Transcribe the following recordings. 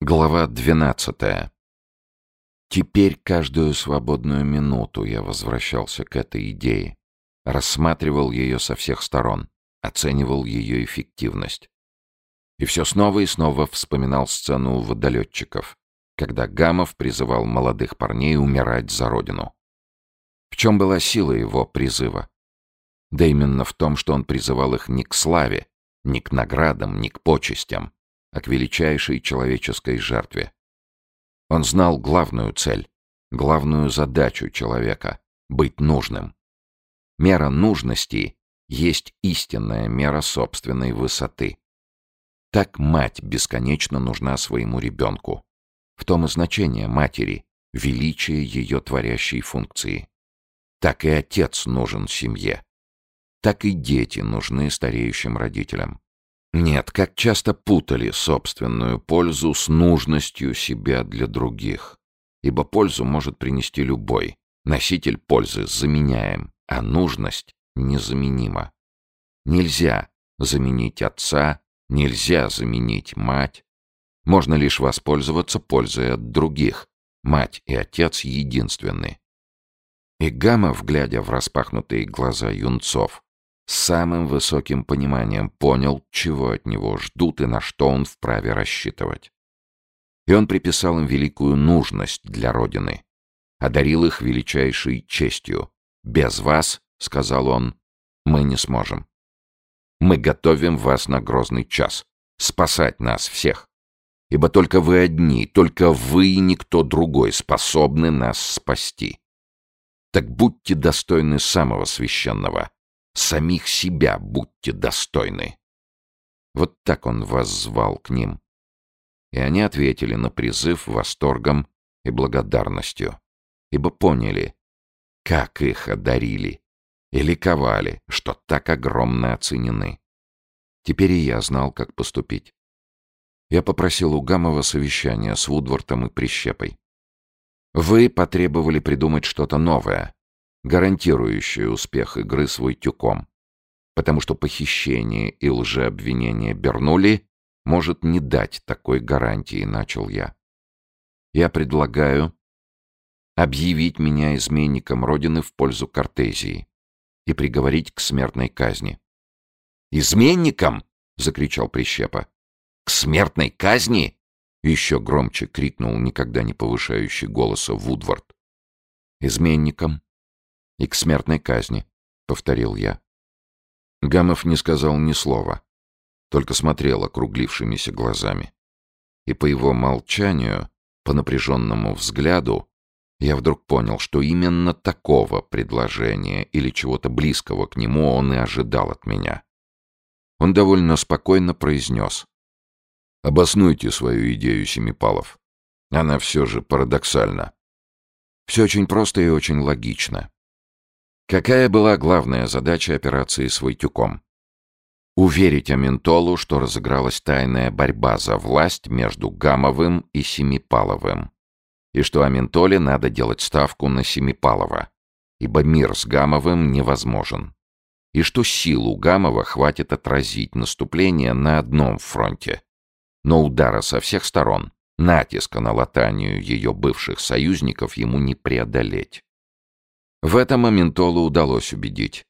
Глава двенадцатая. Теперь каждую свободную минуту я возвращался к этой идее, рассматривал ее со всех сторон, оценивал ее эффективность. И все снова и снова вспоминал сцену водолетчиков, когда Гамов призывал молодых парней умирать за родину. В чем была сила его призыва? Да именно в том, что он призывал их не к славе, не к наградам, не к почестям, а к величайшей человеческой жертве. Он знал главную цель, главную задачу человека — быть нужным. Мера нужности есть истинная мера собственной высоты. Так мать бесконечно нужна своему ребенку. В том и значение матери, величие ее творящей функции. Так и отец нужен семье. Так и дети нужны стареющим родителям. Нет, как часто путали собственную пользу с нужностью себя для других. Ибо пользу может принести любой. Носитель пользы заменяем, а нужность незаменима. Нельзя заменить отца, нельзя заменить мать. Можно лишь воспользоваться пользой от других. Мать и отец единственны. И Гамов, глядя в распахнутые глаза юнцов, самым высоким пониманием понял, чего от него ждут и на что он вправе рассчитывать. И он приписал им великую нужность для Родины, одарил их величайшей честью. «Без вас, — сказал он, — мы не сможем. Мы готовим вас на грозный час, спасать нас всех. Ибо только вы одни, только вы и никто другой способны нас спасти. Так будьте достойны самого священного — Самих себя будьте достойны. Вот так он воззвал к ним. И они ответили на призыв восторгом и благодарностью, ибо поняли, как их одарили, и ликовали, что так огромно оценены. Теперь и я знал, как поступить. Я попросил у Гамова совещания с Вудвортом и Прищепой. Вы потребовали придумать что-то новое, гарантирующее успех игры с Войтюком, потому что похищение и лжеобвинение Бернули может не дать такой гарантии, начал я. Я предлагаю объявить меня изменником Родины в пользу Кортезии и приговорить к смертной казни. «Изменником?» — закричал Прищепа. «К смертной казни?» — еще громче крикнул никогда не повышающий голоса Вудвард. «Изменником и к смертной казни», — повторил я. Гамов не сказал ни слова, только смотрел округлившимися глазами. И по его молчанию, по напряженному взгляду, я вдруг понял, что именно такого предложения или чего-то близкого к нему он и ожидал от меня. Он довольно спокойно произнес. «Обоснуйте свою идею, Семипалов. Она все же парадоксальна». Все очень просто и очень логично. Какая была главная задача операции с Войтюком? Уверить Аментолу, что разыгралась тайная борьба за власть между Гамовым и Семипаловым, и что Аментоле надо делать ставку на Семипалова, ибо мир с Гамовым невозможен, и что силу Гамова хватит отразить наступление на одном фронте, но удара со всех сторон, натиска на латанию ее бывших союзников ему не преодолеть. В этом Аментолу удалось убедить.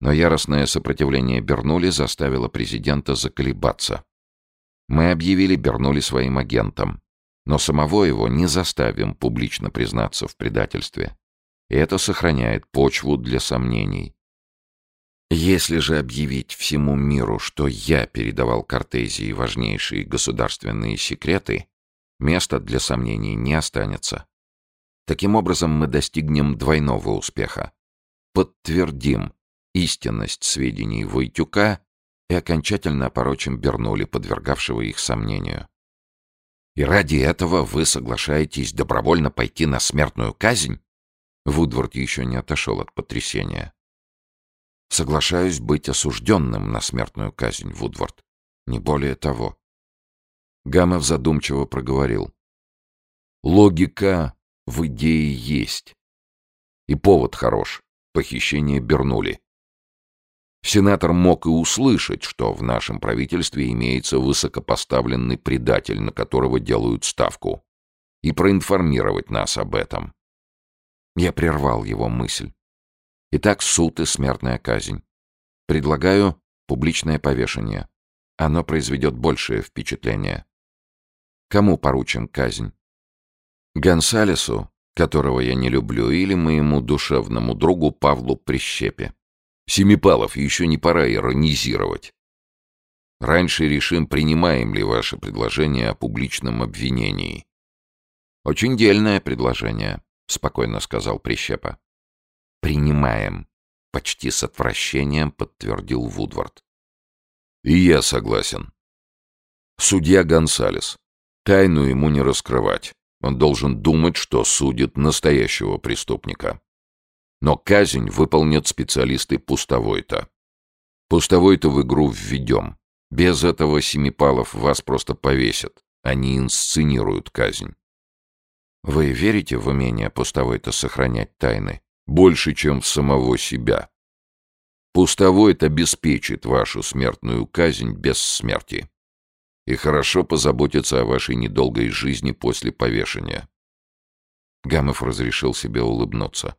Но яростное сопротивление Бернули заставило президента заколебаться. Мы объявили Бернули своим агентом, но самого его не заставим публично признаться в предательстве. И это сохраняет почву для сомнений. Если же объявить всему миру, что я передавал Кортезии важнейшие государственные секреты, места для сомнений не останется. Таким образом мы достигнем двойного успеха. Подтвердим истинность сведений Войтюка и окончательно опорочим Бернули, подвергавшего их сомнению. И ради этого вы соглашаетесь добровольно пойти на смертную казнь? Вудворд еще не отошел от потрясения. Соглашаюсь быть осужденным на смертную казнь, Вудворд. Не более того. Гамов задумчиво проговорил. Логика в идее есть. И повод хорош. Похищение Бернули. Сенатор мог и услышать, что в нашем правительстве имеется высокопоставленный предатель, на которого делают ставку, и проинформировать нас об этом. Я прервал его мысль. Итак, суд и смертная казнь. Предлагаю публичное повешение. Оно произведет большее впечатление. Кому поручим казнь? Гонсалесу, которого я не люблю, или моему душевному другу Павлу Прищепе. Семипалов, еще не пора иронизировать. Раньше решим, принимаем ли ваше предложение о публичном обвинении. Очень дельное предложение, спокойно сказал Прищепа. Принимаем, почти с отвращением подтвердил Вудвард. И я согласен. Судья Гонсалес. Тайну ему не раскрывать. Он должен думать, что судит настоящего преступника. Но казнь выполнят специалисты пустовой-то. Пустовой-то в игру введем. Без этого Семипалов вас просто повесят. Они инсценируют казнь. Вы верите в умение пустовой-то сохранять тайны? Больше, чем в самого себя. Пустовой-то обеспечит вашу смертную казнь без смерти. И хорошо позаботится о вашей недолгой жизни после повешения. Гамов разрешил себе улыбнуться.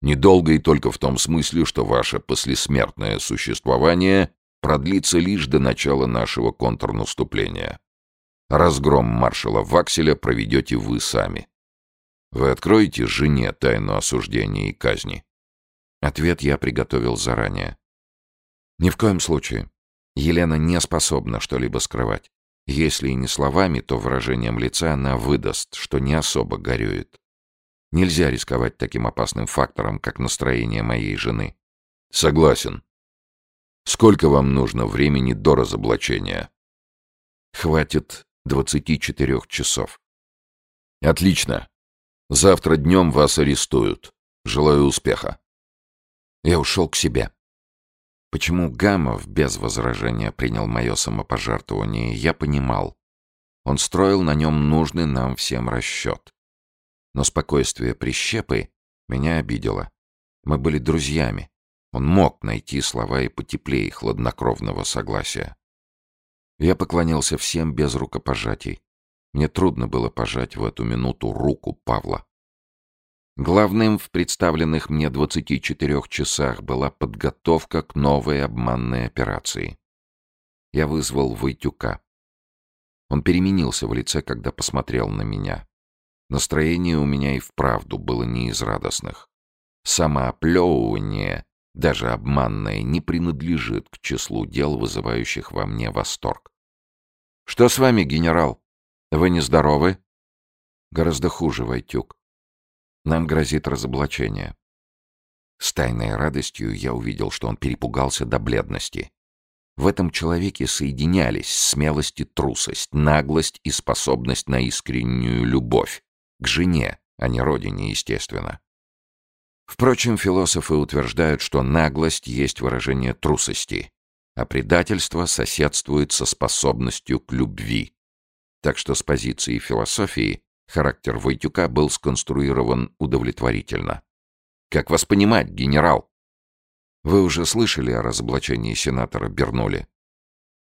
Недолго и только в том смысле, что ваше послесмертное существование продлится лишь до начала нашего контрнаступления. Разгром маршала Вакселя проведете вы сами. Вы откроете жене тайну осуждения и казни? Ответ я приготовил заранее. Ни в коем случае. Елена не способна что-либо скрывать. Если и не словами, то выражением лица она выдаст, что не особо горюет. Нельзя рисковать таким опасным фактором, как настроение моей жены. Согласен. Сколько вам нужно времени до разоблачения? Хватит 24 часов. Отлично. Завтра днем вас арестуют. Желаю успеха. Я ушел к себе. Почему Гамов без возражения принял мое самопожертвование, я понимал. Он строил на нем нужный нам всем расчет. Но спокойствие прищепы меня обидело. Мы были друзьями. Он мог найти слова и потеплее хладнокровного согласия. Я поклонился всем без рукопожатий. Мне трудно было пожать в эту минуту руку Павла. Главным в представленных мне 24 часах была подготовка к новой обманной операции. Я вызвал Войтюка. Он переменился в лице, когда посмотрел на меня. Настроение у меня и вправду было не из радостных. Самооплевывание, даже обманное, не принадлежит к числу дел, вызывающих во мне восторг. «Что с вами, генерал? Вы нездоровы?» «Гораздо хуже, Войтюк. Нам грозит разоблачение». С тайной радостью я увидел, что он перепугался до бледности. В этом человеке соединялись смелость и трусость, наглость и способность на искреннюю любовь. К жене, а не родине, естественно. Впрочем, философы утверждают, что наглость есть выражение трусости, а предательство соседствует со способностью к любви. Так что с позиции философии характер Войтюка был сконструирован удовлетворительно. «Как вас понимать, генерал?» «Вы уже слышали о разоблачении сенатора Бернули?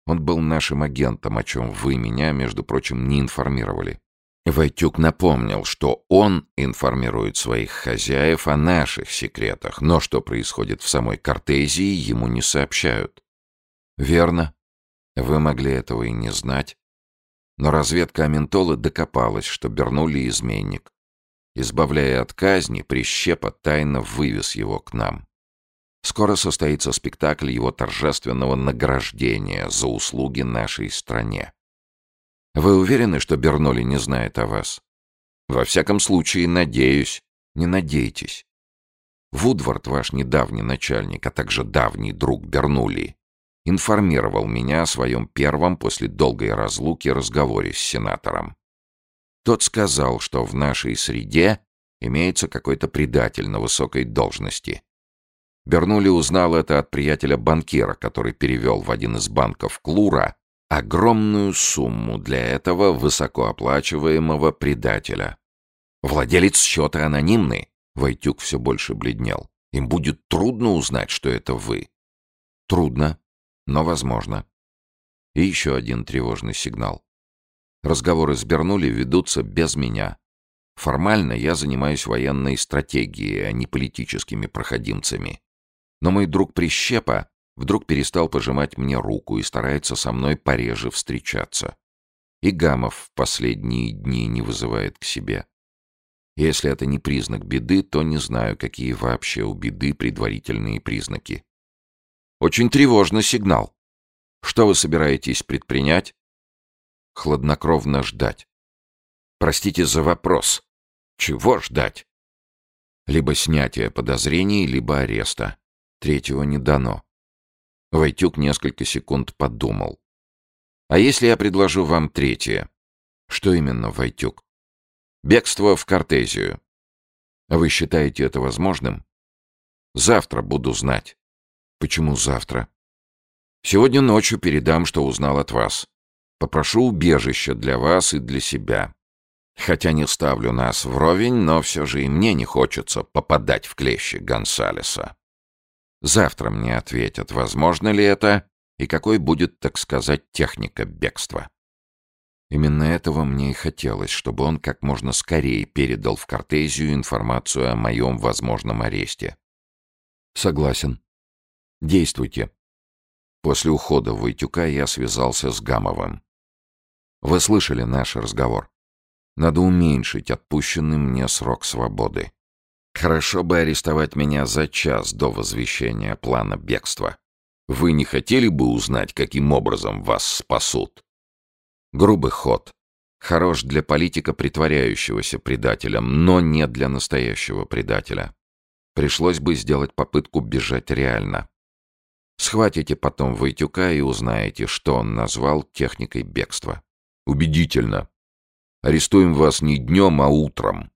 Он был нашим агентом, о чем вы меня, между прочим, не информировали. Войтюк напомнил, что он информирует своих хозяев о наших секретах, но что происходит в самой Кортезии, ему не сообщают. Верно. Вы могли этого и не знать. Но разведка Аментолы докопалась, что Бернули изменник. Избавляя от казни, Прищепа тайно вывез его к нам. Скоро состоится спектакль его торжественного награждения за услуги нашей стране. Вы уверены, что Берноли не знает о вас? Во всяком случае, надеюсь. Не надейтесь. Вудвард, ваш недавний начальник, а также давний друг Бернули, информировал меня о своем первом после долгой разлуки разговоре с сенатором. Тот сказал, что в нашей среде имеется какой-то предатель на высокой должности. Бернули узнал это от приятеля-банкира, который перевел в один из банков Клура огромную сумму для этого высокооплачиваемого предателя. Владелец счета анонимный. Войтюк все больше бледнел. Им будет трудно узнать, что это вы. Трудно, но возможно. И еще один тревожный сигнал. Разговоры с Бернули ведутся без меня. Формально я занимаюсь военной стратегией, а не политическими проходимцами. Но мой друг Прищепа вдруг перестал пожимать мне руку и старается со мной пореже встречаться. И Гамов в последние дни не вызывает к себе. Если это не признак беды, то не знаю, какие вообще у беды предварительные признаки. Очень тревожный сигнал. Что вы собираетесь предпринять? Хладнокровно ждать. Простите за вопрос. Чего ждать? Либо снятие подозрений, либо ареста. Третьего не дано. Войтюк несколько секунд подумал. А если я предложу вам третье? Что именно, Войтюк? Бегство в Кортезию. Вы считаете это возможным? Завтра буду знать. Почему завтра? Сегодня ночью передам, что узнал от вас. Попрошу убежища для вас и для себя. Хотя не ставлю нас вровень, но все же и мне не хочется попадать в клещи Гонсалеса. Завтра мне ответят, возможно ли это и какой будет, так сказать, техника бегства. Именно этого мне и хотелось, чтобы он как можно скорее передал в Кортезию информацию о моем возможном аресте. Согласен. Действуйте. После ухода Войтюка я связался с Гамовым. Вы слышали наш разговор. Надо уменьшить отпущенный мне срок свободы. Хорошо бы арестовать меня за час до возвещения плана бегства. Вы не хотели бы узнать, каким образом вас спасут? Грубый ход. Хорош для политика, притворяющегося предателем, но не для настоящего предателя. Пришлось бы сделать попытку бежать реально. Схватите потом Войтюка и узнаете, что он назвал техникой бегства. Убедительно. Арестуем вас не днем, а утром.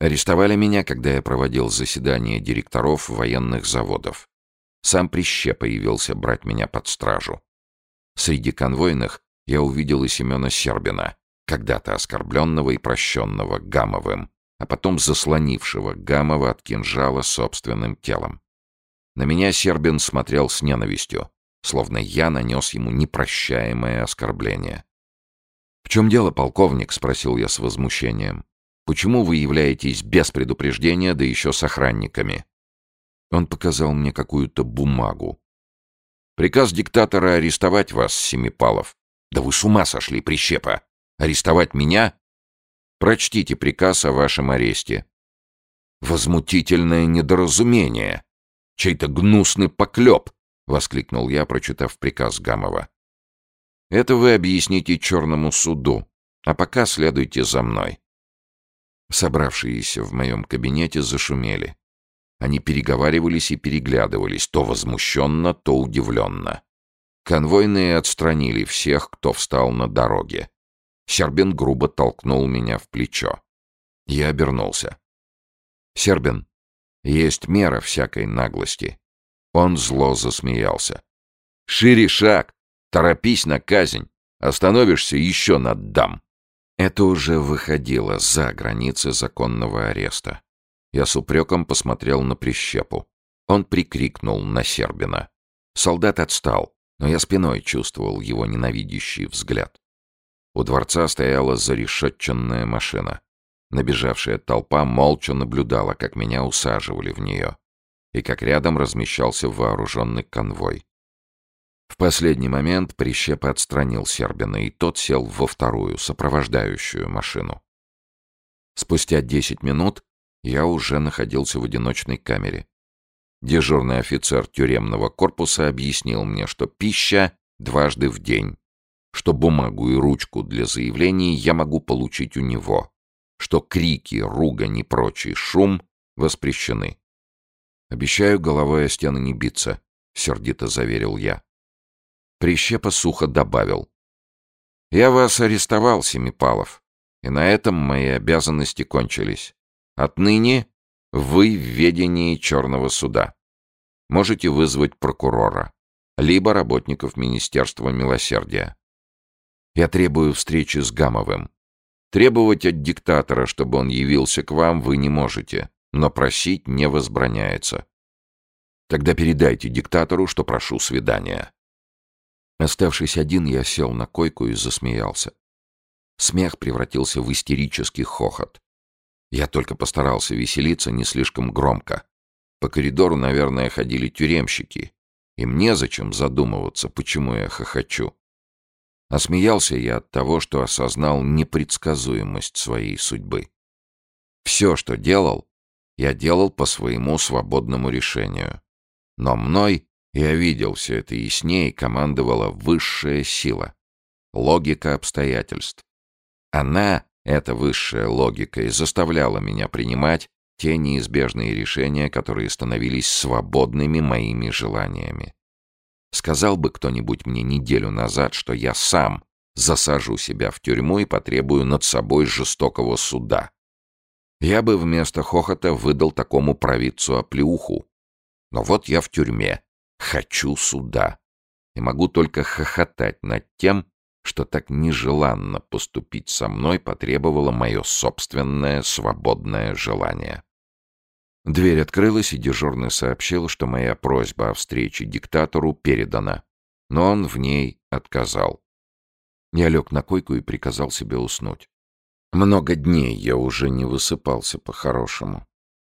Арестовали меня, когда я проводил заседание директоров военных заводов. Сам Прищепа появился брать меня под стражу. Среди конвойных я увидел и Семена Сербина, когда-то оскорбленного и прощенного Гамовым, а потом заслонившего Гамова от кинжала собственным телом. На меня Сербин смотрел с ненавистью, словно я нанес ему непрощаемое оскорбление. «В чем дело, полковник?» — спросил я с возмущением. «Почему вы являетесь без предупреждения, да еще с охранниками?» Он показал мне какую-то бумагу. «Приказ диктатора арестовать вас, Семипалов. Да вы с ума сошли, прищепа! Арестовать меня? Прочтите приказ о вашем аресте. Возмутительное недоразумение. Чей-то гнусный поклеп, воскликнул я, прочитав приказ Гамова. Это вы объясните черному суду, а пока следуйте за мной. Собравшиеся в моем кабинете зашумели. Они переговаривались и переглядывались, то возмущенно, то удивленно. Конвойные отстранили всех, кто встал на дороге. Сербин грубо толкнул меня в плечо. Я обернулся. «Сербин, есть мера всякой наглости». Он зло засмеялся. «Шире шаг! Торопись на казнь! Остановишься, еще наддам!» Это уже выходило за границы законного ареста. Я с упреком посмотрел на прищепу. Он прикрикнул на Сербина. Солдат отстал, но я спиной чувствовал его ненавидящий взгляд. У дворца стояла зарешетченная машина. Набежавшая толпа молча наблюдала, как меня усаживали в нее, и как рядом размещался вооруженный конвой. В последний момент Прищеп отстранил Сербина, и тот сел во вторую, сопровождающую машину. Спустя десять минут я уже находился в одиночной камере. Дежурный офицер тюремного корпуса объяснил мне, что пища дважды в день, что бумагу и ручку для заявлений я могу получить у него, что крики, ругань и прочий шум воспрещены. «Обещаю головой о стены не биться», — сердито заверил я. Прищепа сухо добавил. «Я вас арестовал, Семипалов, и на этом мои обязанности кончились. Отныне вы в ведении черного суда. Можете вызвать прокурора, либо работников Министерства милосердия. Я требую встречи с Гамовым. Требовать от диктатора, чтобы он явился к вам, вы не можете, но просить не возбраняется. Тогда передайте диктатору, что прошу свидания. Оставшись один, я сел на койку и засмеялся. Смех превратился в истерический хохот. Я только постарался веселиться не слишком громко. По коридору, наверное, ходили тюремщики. И мне зачем задумываться, почему я хохочу. Осмеялся я от того, что осознал непредсказуемость своей судьбы. Все, что делал, я делал по своему свободному решению. Но мной, я видел все это яснее, командовала высшая сила. Логика обстоятельств. Она, эта высшая логика, и заставляла меня принимать те неизбежные решения, которые становились свободными моими желаниями. Сказал бы кто-нибудь мне неделю назад, что я сам засажу себя в тюрьму и потребую над собой жестокого суда. Я бы вместо хохота выдал такому провидцу оплеуху. Но вот я в тюрьме, хочу суда. И могу только хохотать над тем, что так нежеланно поступить со мной потребовало мое собственное свободное желание. Дверь открылась, и дежурный сообщил, что моя просьба о встрече диктатору передана, но он в ней отказал. Я лег на койку и приказал себе уснуть. Много дней я уже не высыпался по-хорошему.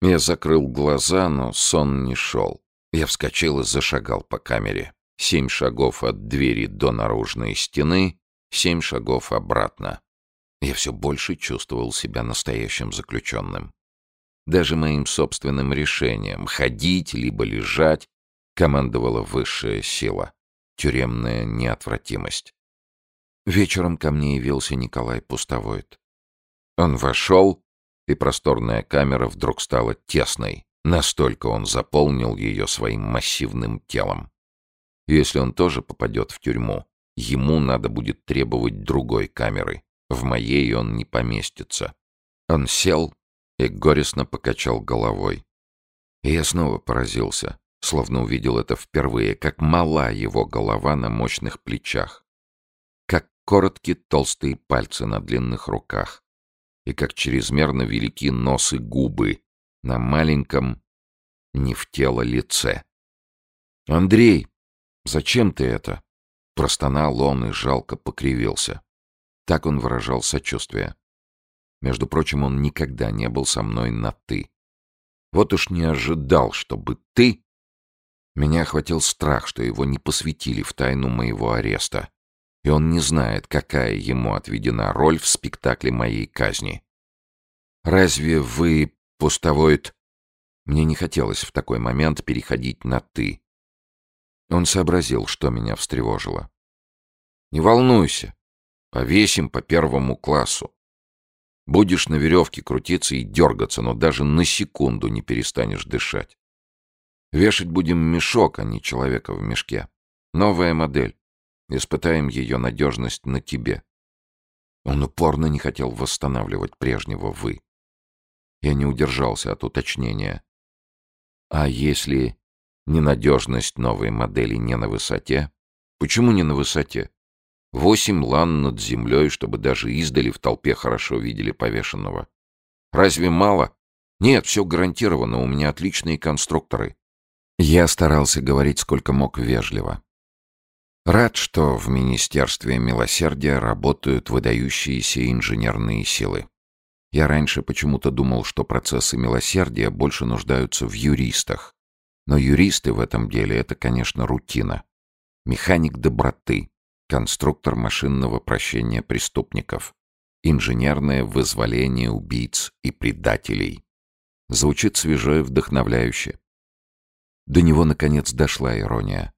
Я закрыл глаза, но сон не шел. Я вскочил и зашагал по камере. Семь шагов от двери до наружной стены, семь шагов обратно. Я все больше чувствовал себя настоящим заключенным. Даже моим собственным решением ходить либо лежать командовала высшая сила, тюремная неотвратимость. Вечером ко мне явился Николай Пустовойт. Он вошел, и просторная камера вдруг стала тесной, настолько он заполнил ее своим массивным телом. Если он тоже попадет в тюрьму, ему надо будет требовать другой камеры. В моей он не поместится. Он сел и горестно покачал головой. И я снова поразился, словно увидел это впервые, как мала его голова на мощных плечах, как короткие толстые пальцы на длинных руках, и как чрезмерно велики нос и губы на маленьком, не в тело лице. «Андрей, зачем ты это?» Простонал он и жалко покривился. Так он выражал сочувствие. Между прочим, он никогда не был со мной на «ты». Вот уж не ожидал, чтобы ты... Меня охватил страх, что его не посвятили в тайну моего ареста и он не знает, какая ему отведена роль в спектакле моей казни. «Разве вы, пустовоид...» Мне не хотелось в такой момент переходить на «ты». Он сообразил, что меня встревожило. «Не волнуйся. Повесим по первому классу. Будешь на веревке крутиться и дергаться, но даже на секунду не перестанешь дышать. Вешать будем мешок, а не человека в мешке. Новая модель. Испытаем ее надежность на тебе. Он упорно не хотел восстанавливать прежнего «вы». Я не удержался от уточнения. А если ненадежность новой модели не на высоте? Почему не на высоте? Восемь лан над землей, чтобы даже издали в толпе хорошо видели повешенного. Разве мало? Нет, все гарантировано, у меня отличные конструкторы. Я старался говорить сколько мог вежливо. Рад, что в Министерстве милосердия работают выдающиеся инженерные силы. Я раньше почему-то думал, что процессы милосердия больше нуждаются в юристах. Но юристы в этом деле — это, конечно, рутина. Механик доброты, конструктор машинного прощения преступников, инженерное вызволение убийц и предателей. Звучит свежо и вдохновляюще. До него, наконец, дошла ирония.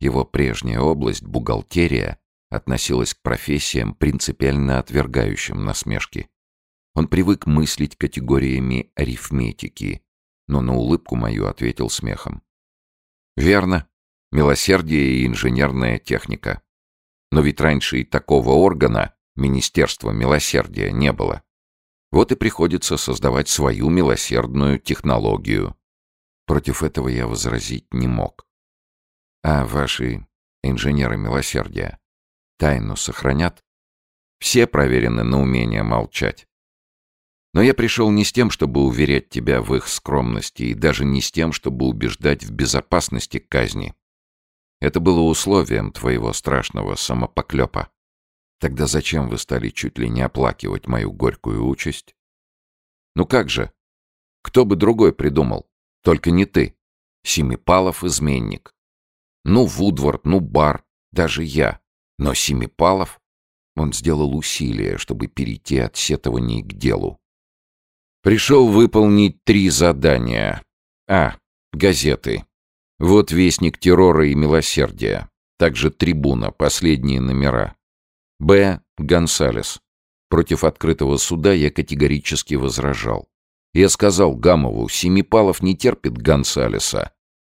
Его прежняя область, бухгалтерия, относилась к профессиям, принципиально отвергающим насмешки. Он привык мыслить категориями арифметики, но на улыбку мою ответил смехом. «Верно. Милосердие и инженерная техника. Но ведь раньше и такого органа, Министерства милосердия, не было. Вот и приходится создавать свою милосердную технологию». Против этого я возразить не мог. А ваши инженеры милосердия тайну сохранят? Все проверены на умение молчать. Но я пришел не с тем, чтобы уверять тебя в их скромности, и даже не с тем, чтобы убеждать в безопасности казни. Это было условием твоего страшного самопоклепа. Тогда зачем вы стали чуть ли не оплакивать мою горькую участь? Ну как же? Кто бы другой придумал? Только не ты. Семипалов — изменник. Ну, Вудвард, ну, Бар, даже я. Но Семипалов... Он сделал усилие, чтобы перейти от сетований к делу. Пришел выполнить три задания. А. Газеты. Вот Вестник террора и милосердия. Также Трибуна, последние номера. Б. Гонсалес. Против открытого суда я категорически возражал. Я сказал Гамову, Семипалов не терпит Гонсалеса.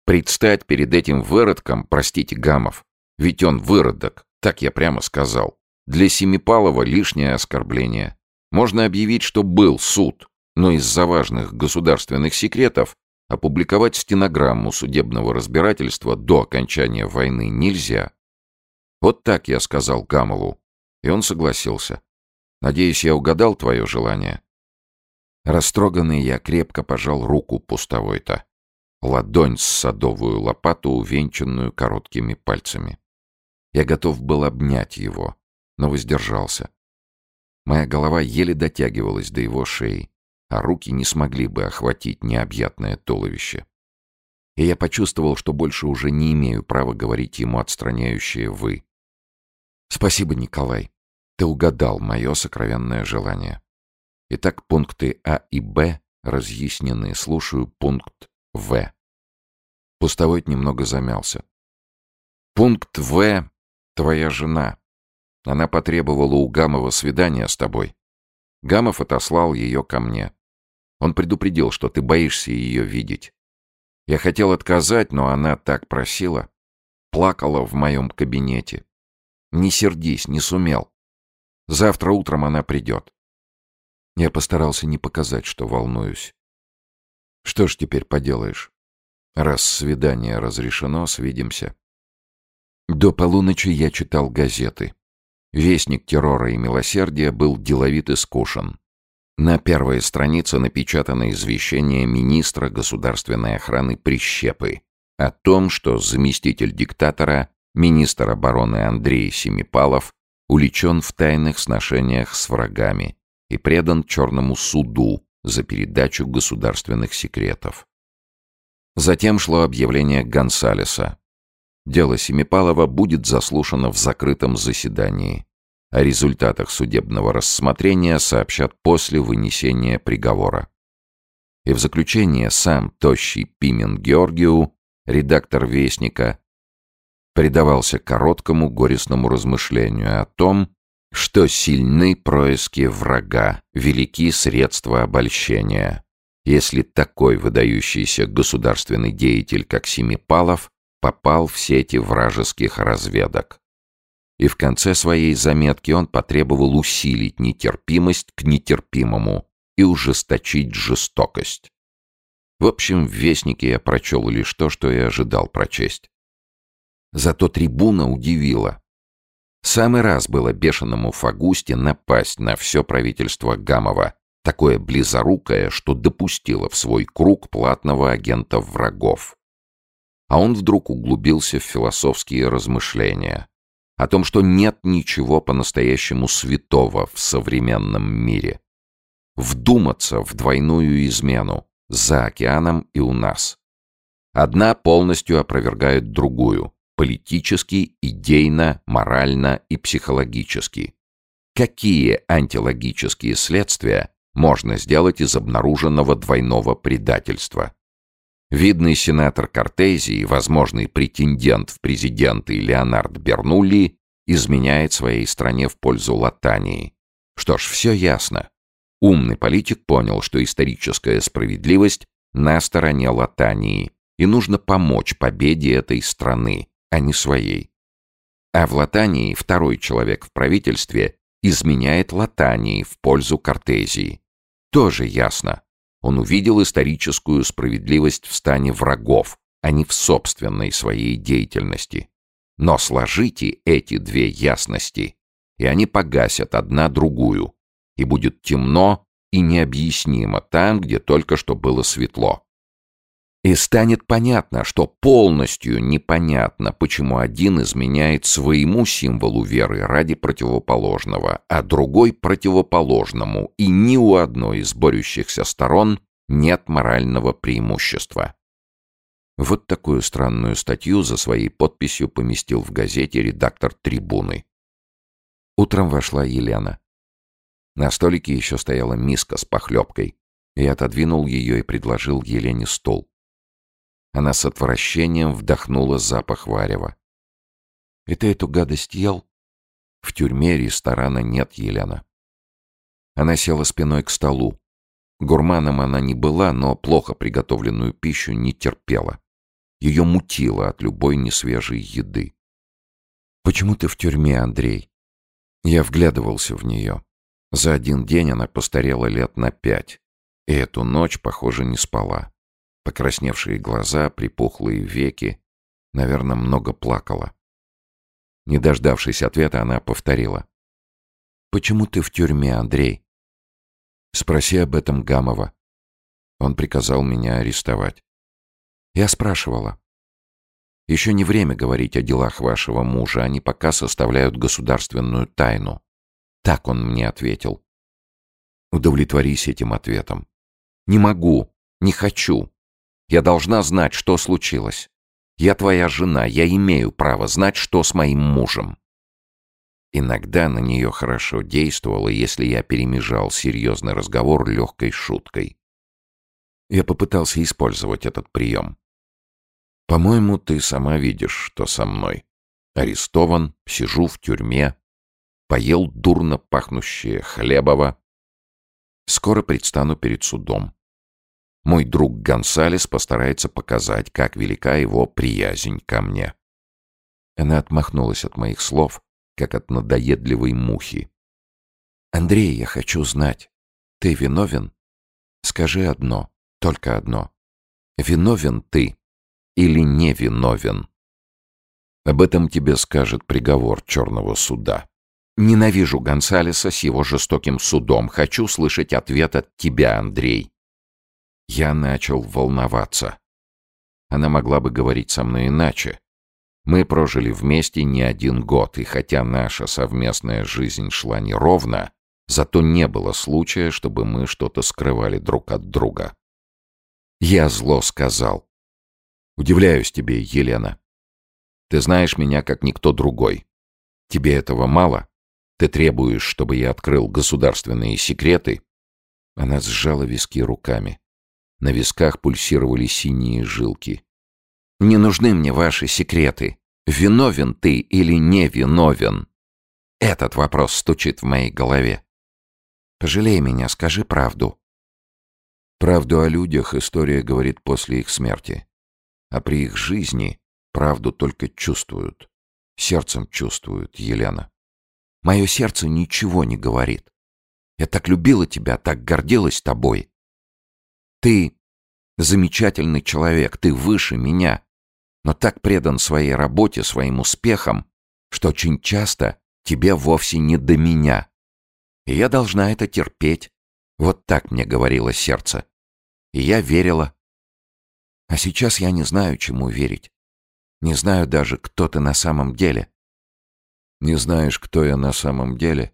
Предстать перед этим выродком, простите, Гамов, ведь он выродок, так я прямо сказал. Для Семипалова лишнее оскорбление. Можно объявить, что был суд, но из-за важных государственных секретов опубликовать стенограмму судебного разбирательства до окончания войны нельзя. Вот так я сказал Гамову, и он согласился. Надеюсь, я угадал твое желание. Растроганный я крепко пожал руку пустовой-то. Ладонь с садовую лопату, увенчанную короткими пальцами. Я готов был обнять его, но воздержался. Моя голова еле дотягивалась до его шеи, а руки не смогли бы охватить необъятное туловище. И я почувствовал, что больше уже не имею права говорить ему отстраняющее «вы». «Спасибо, Николай. Ты угадал мое сокровенное желание». Итак, пункты А и Б разъяснены. Слушаю пункт В. Пустовой немного замялся. Пункт В — твоя жена. Она потребовала у Гамова свидания с тобой. Гамов отослал ее ко мне. Он предупредил, что ты боишься ее видеть. Я хотел отказать, но она так просила. Плакала в моем кабинете. Не сердись, не сумел. Завтра утром она придет. Я постарался не показать, что волнуюсь. Что ж теперь поделаешь? Раз свидание разрешено, свидимся. До полуночи я читал газеты. Вестник террора и милосердия был деловит и скушен. На первой странице напечатано извещение министра государственной охраны Прищепы о том, что заместитель диктатора, министр обороны Андрей Семипалов, уличен в тайных сношениях с врагами и предан черному суду за передачу государственных секретов. Затем шло объявление Гонсалеса. Дело Семипалова будет заслушано в закрытом заседании. О результатах судебного рассмотрения сообщат после вынесения приговора. И в заключение сам тощий Пимен Георгию, редактор «Вестника», предавался короткому горестному размышлению о том, что сильны происки врага, велики средства обольщения. Если такой выдающийся государственный деятель, как Семипалов, попал в сети вражеских разведок. И в конце своей заметки он потребовал усилить нетерпимость к нетерпимому и ужесточить жестокость. В общем, в Вестнике я прочел лишь то, что и ожидал прочесть. Зато трибуна удивила. Самый раз было бешеному Фагусте напасть на все правительство Гамова, такое близорукое, что допустило в свой круг платного агента врагов. А он вдруг углубился в философские размышления о том, что нет ничего по-настоящему святого в современном мире. Вдуматься в двойную измену за океаном и у нас. Одна полностью опровергает другую, политически, идейно, морально и психологически. Какие антилогические следствия можно сделать из обнаруженного двойного предательства? Видный сенатор Кортези и возможный претендент в президенты Леонард Бернулли изменяет своей стране в пользу Латании. Что ж, все ясно. Умный политик понял, что историческая справедливость на стороне Латании, и нужно помочь победе этой страны, а не своей. А в Латании второй человек в правительстве изменяет Латании в пользу Кортезии. Тоже ясно. Он увидел историческую справедливость в стане врагов, а не в собственной своей деятельности. Но сложите эти две ясности, и они погасят одна другую, и будет темно и необъяснимо там, где только что было светло. И станет понятно, что полностью непонятно, почему один изменяет своему символу веры ради противоположного, а другой противоположному, и ни у одной из борющихся сторон нет морального преимущества. Вот такую странную статью за своей подписью поместил в газете редактор «Трибуны». Утром вошла Елена. На столике еще стояла миска с похлебкой. Я отодвинул ее и предложил Елене стол. Она с отвращением вдохнула запах варева. «И ты эту гадость ел?» «В тюрьме ресторана нет, Елена». Она села спиной к столу. Гурманом она не была, но плохо приготовленную пищу не терпела. Ее мутило от любой несвежей еды. «Почему ты в тюрьме, Андрей?» Я вглядывался в нее. За один день она постарела лет на пять, и эту ночь, похоже, не спала. Покрасневшие глаза, припухлые веки. Наверное, много плакала. Не дождавшись ответа, она повторила. «Почему ты в тюрьме, Андрей?» «Спроси об этом Гамова». Он приказал меня арестовать. Я спрашивала. «Еще не время говорить о делах вашего мужа, они пока составляют государственную тайну». Так он мне ответил. Удовлетворись этим ответом. «Не могу, не хочу. Я должна знать, что случилось. Я твоя жена, я имею право знать, что с моим мужем». Иногда на нее хорошо действовало, если я перемежал серьезный разговор легкой шуткой. Я попытался использовать этот прием. «По-моему, ты сама видишь, что со мной. Арестован, сижу в тюрьме, поел дурно пахнущее хлебово. Скоро предстану перед судом. Мой друг Гонсалес постарается показать, как велика его приязнь ко мне. Она отмахнулась от моих слов, как от надоедливой мухи. «Андрей, я хочу знать, ты виновен? Скажи одно, только одно. Виновен ты или не виновен?» Об этом тебе скажет приговор черного суда. Ненавижу Гонсалеса с его жестоким судом. Хочу слышать ответ от тебя, Андрей. Я начал волноваться. Она могла бы говорить со мной иначе. Мы прожили вместе не один год, и хотя наша совместная жизнь шла неровно, зато не было случая, чтобы мы что-то скрывали друг от друга. Я зло сказал. «Удивляюсь тебе, Елена. Ты знаешь меня, как никто другой. Тебе этого мало? Ты требуешь, чтобы я открыл государственные секреты?» Она сжала виски руками. На висках пульсировали синие жилки. «Не нужны мне ваши секреты. Виновен ты или не виновен?» Этот вопрос стучит в моей голове. «Пожалей меня, скажи правду». Правду о людях история говорит после их смерти. А при их жизни правду только чувствуют. Сердцем чувствуют, Елена. Мое сердце ничего не говорит. Я так любила тебя, так гордилась тобой. Ты замечательный человек, ты выше меня, но так предан своей работе, своим успехам, что очень часто тебе вовсе не до меня. И я должна это терпеть. Вот так мне говорило сердце. И я верила. А сейчас я не знаю, чему верить. Не знаю даже, кто ты на самом деле. Не знаешь, кто я на самом деле?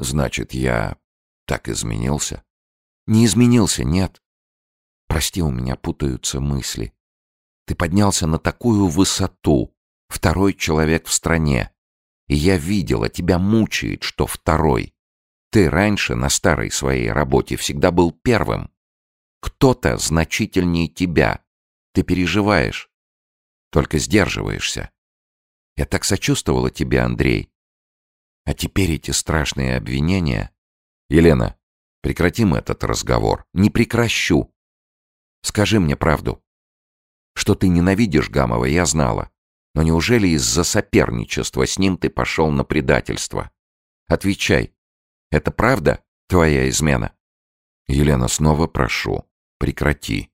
Значит, я так изменился? Не изменился, нет. Прости, у меня путаются мысли. Ты поднялся на такую высоту, второй человек в стране. И я видела, тебя мучает, что второй. Ты раньше на старой своей работе всегда был первым. Кто-то значительнее тебя. Ты переживаешь. Только сдерживаешься. Я так сочувствовала тебе, Андрей. А теперь эти страшные обвинения... Елена, Прекратим этот разговор. Не прекращу. Скажи мне правду. Что ты ненавидишь Гамова, я знала. Но неужели из-за соперничества с ним ты пошел на предательство? Отвечай. Это правда твоя измена? Елена, снова прошу. Прекрати.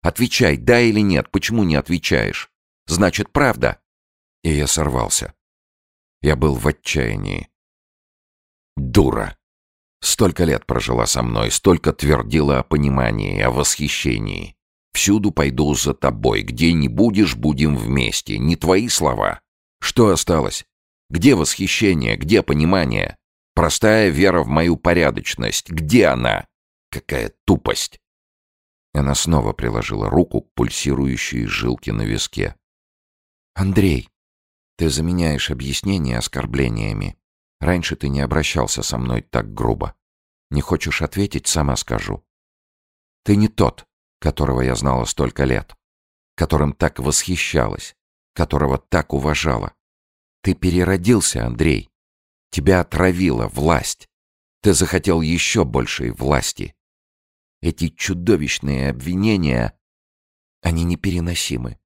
Отвечай, да или нет. Почему не отвечаешь? Значит, правда. И я сорвался. Я был в отчаянии. Дура. Столько лет прожила со мной, столько твердила о понимании, о восхищении. Всюду пойду за тобой, где не будешь, будем вместе. Не твои слова. Что осталось? Где восхищение, где понимание? Простая вера в мою порядочность. Где она? Какая тупость!» Она снова приложила руку к пульсирующей жилке на виске. «Андрей, ты заменяешь объяснения оскорблениями. Раньше ты не обращался со мной так грубо. Не хочешь ответить, сама скажу. Ты не тот, которого я знала столько лет, которым так восхищалась, которого так уважала. Ты переродился, Андрей. Тебя отравила власть. Ты захотел еще большей власти. Эти чудовищные обвинения, они непереносимы.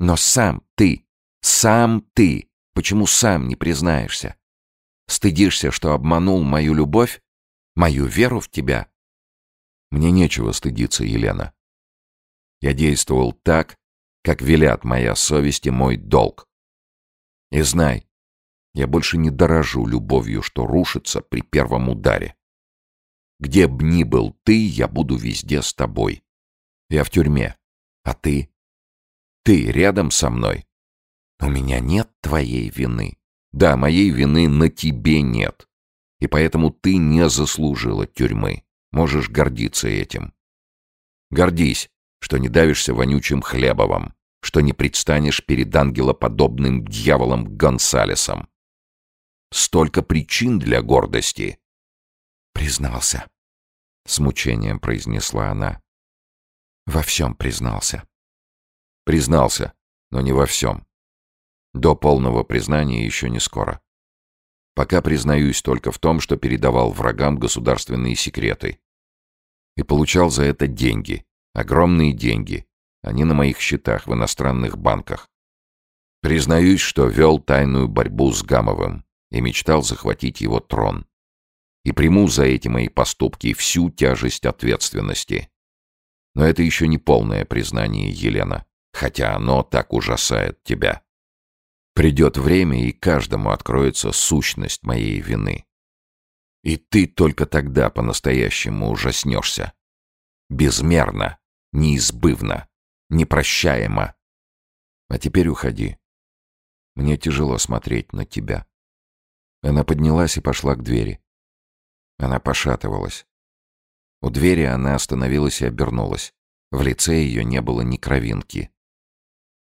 Но сам ты, сам ты, почему сам не признаешься? Стыдишься, что обманул мою любовь, мою веру в тебя? Мне нечего стыдиться, Елена. Я действовал так, как велят моя совесть и мой долг. И знай, я больше не дорожу любовью, что рушится при первом ударе. Где б ни был ты, я буду везде с тобой. Я в тюрьме. А ты? Ты рядом со мной. У меня нет твоей вины. Да, моей вины на тебе нет. И поэтому ты не заслужила тюрьмы. Можешь гордиться этим. Гордись, что не давишься вонючим Хлебовым, что не предстанешь перед ангелоподобным дьяволом Гонсалесом. Столько причин для гордости. Признался. С мучением произнесла она. Во всем признался. Признался, но не во всем. До полного признания еще не скоро. Пока признаюсь только в том, что передавал врагам государственные секреты. И получал за это деньги, Огромные деньги. Они на моих счетах в иностранных банках. Признаюсь, что вел тайную борьбу с Гамовым и мечтал захватить его трон. И приму за эти мои поступки всю тяжесть ответственности. Но это еще не полное признание, Елена, хотя оно так ужасает тебя. Придет время, и каждому откроется сущность моей вины. И ты только тогда по-настоящему ужаснешься. Безмерно неизбывно, непрощаемо. А теперь уходи. Мне тяжело смотреть на тебя. Она поднялась и пошла к двери. Она пошатывалась. У двери она остановилась и обернулась. В лице ее не было ни кровинки.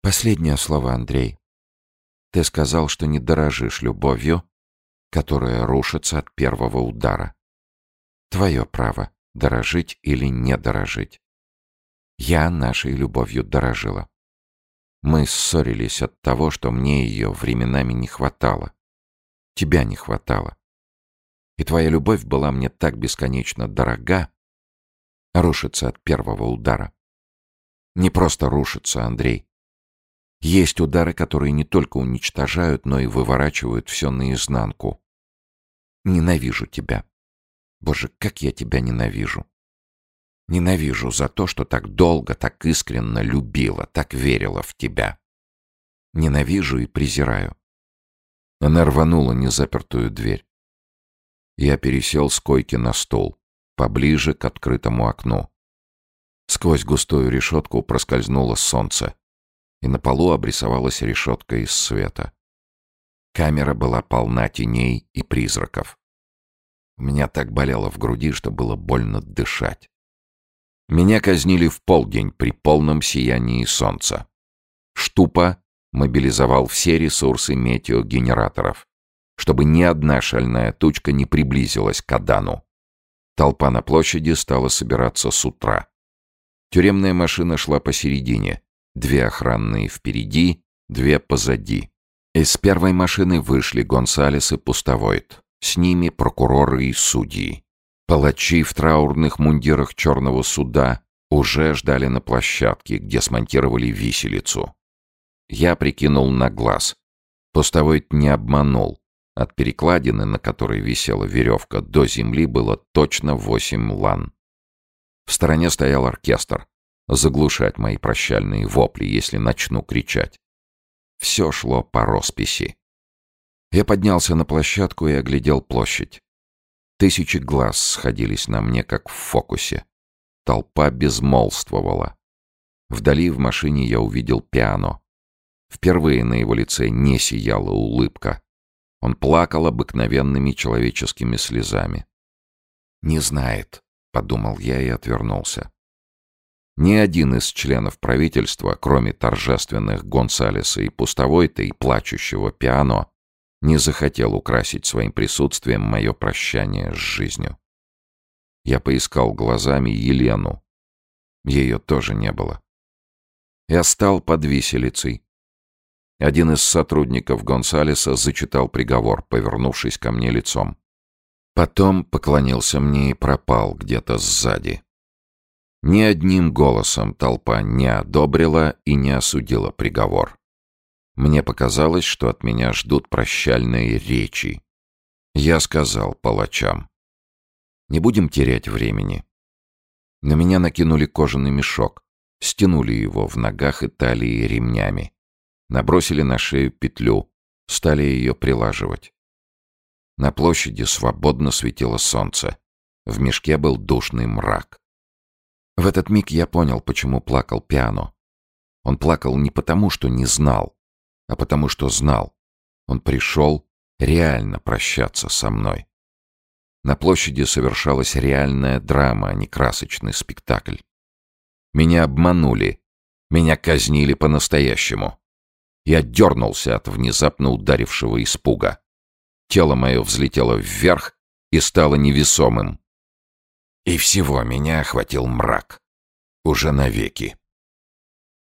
Последнее слово, Андрей. Ты сказал, что не дорожишь любовью, которая рушится от первого удара. Твое право — дорожить или не дорожить. Я нашей любовью дорожила. Мы ссорились от того, что мне ее временами не хватало. Тебя не хватало. И твоя любовь была мне так бесконечно дорога, рушится от первого удара. Не просто рушится, Андрей. Есть удары, которые не только уничтожают, но и выворачивают все наизнанку. Ненавижу тебя. Боже, как я тебя ненавижу. Ненавижу за то, что так долго, так искренно любила, так верила в тебя. Ненавижу и презираю. Она рванула незапертую дверь. Я пересел с койки на стол, поближе к открытому окну. Сквозь густую решетку проскользнуло солнце, и на полу обрисовалась решетка из света. Камера была полна теней и призраков. У меня так болело в груди, что было больно дышать. Меня казнили в полдень при полном сиянии солнца. Штупа мобилизовал все ресурсы метеогенераторов, чтобы ни одна шальная тучка не приблизилась к Адану. Толпа на площади стала собираться с утра. Тюремная машина шла посередине, две охранные впереди, две позади. Из первой машины вышли Гонсалес и Пустовойт. С ними прокуроры и судьи. Палачи в траурных мундирах черного суда уже ждали на площадке, где смонтировали виселицу. Я прикинул на глаз. Пустовой не обманул. От перекладины, на которой висела веревка, до земли было точно восемь лан. В стороне стоял оркестр. Заглушать мои прощальные вопли, если начну кричать. Все шло по росписи. Я поднялся на площадку и оглядел площадь. Тысячи глаз сходились на мне, как в фокусе. Толпа безмолвствовала. Вдали в машине я увидел пиано. Впервые на его лице не сияла улыбка. Он плакал обыкновенными человеческими слезами. «Не знает», — подумал я и отвернулся. Ни один из членов правительства, кроме торжественных Гонсалеса и Пустовой-то и плачущего пиано, не захотел украсить своим присутствием мое прощание с жизнью. Я поискал глазами Елену. Ее тоже не было. Я стал под виселицей. Один из сотрудников Гонсалеса зачитал приговор, повернувшись ко мне лицом. Потом поклонился мне и пропал где-то сзади. Ни одним голосом толпа не одобрила и не осудила приговор. Мне показалось, что от меня ждут прощальные речи. Я сказал палачам. Не будем терять времени. На меня накинули кожаный мешок, стянули его в ногах и талии ремнями. Набросили на шею петлю, стали ее прилаживать. На площади свободно светило солнце. В мешке был душный мрак. В этот миг я понял, почему плакал пиано. Он плакал не потому, что не знал, а потому что знал. Он пришел реально прощаться со мной. На площади совершалась реальная драма, а не красочный спектакль. Меня обманули. Меня казнили по-настоящему. Я дернулся от внезапно ударившего испуга. Тело мое взлетело вверх и стало невесомым. И всего меня охватил мрак. Уже навеки.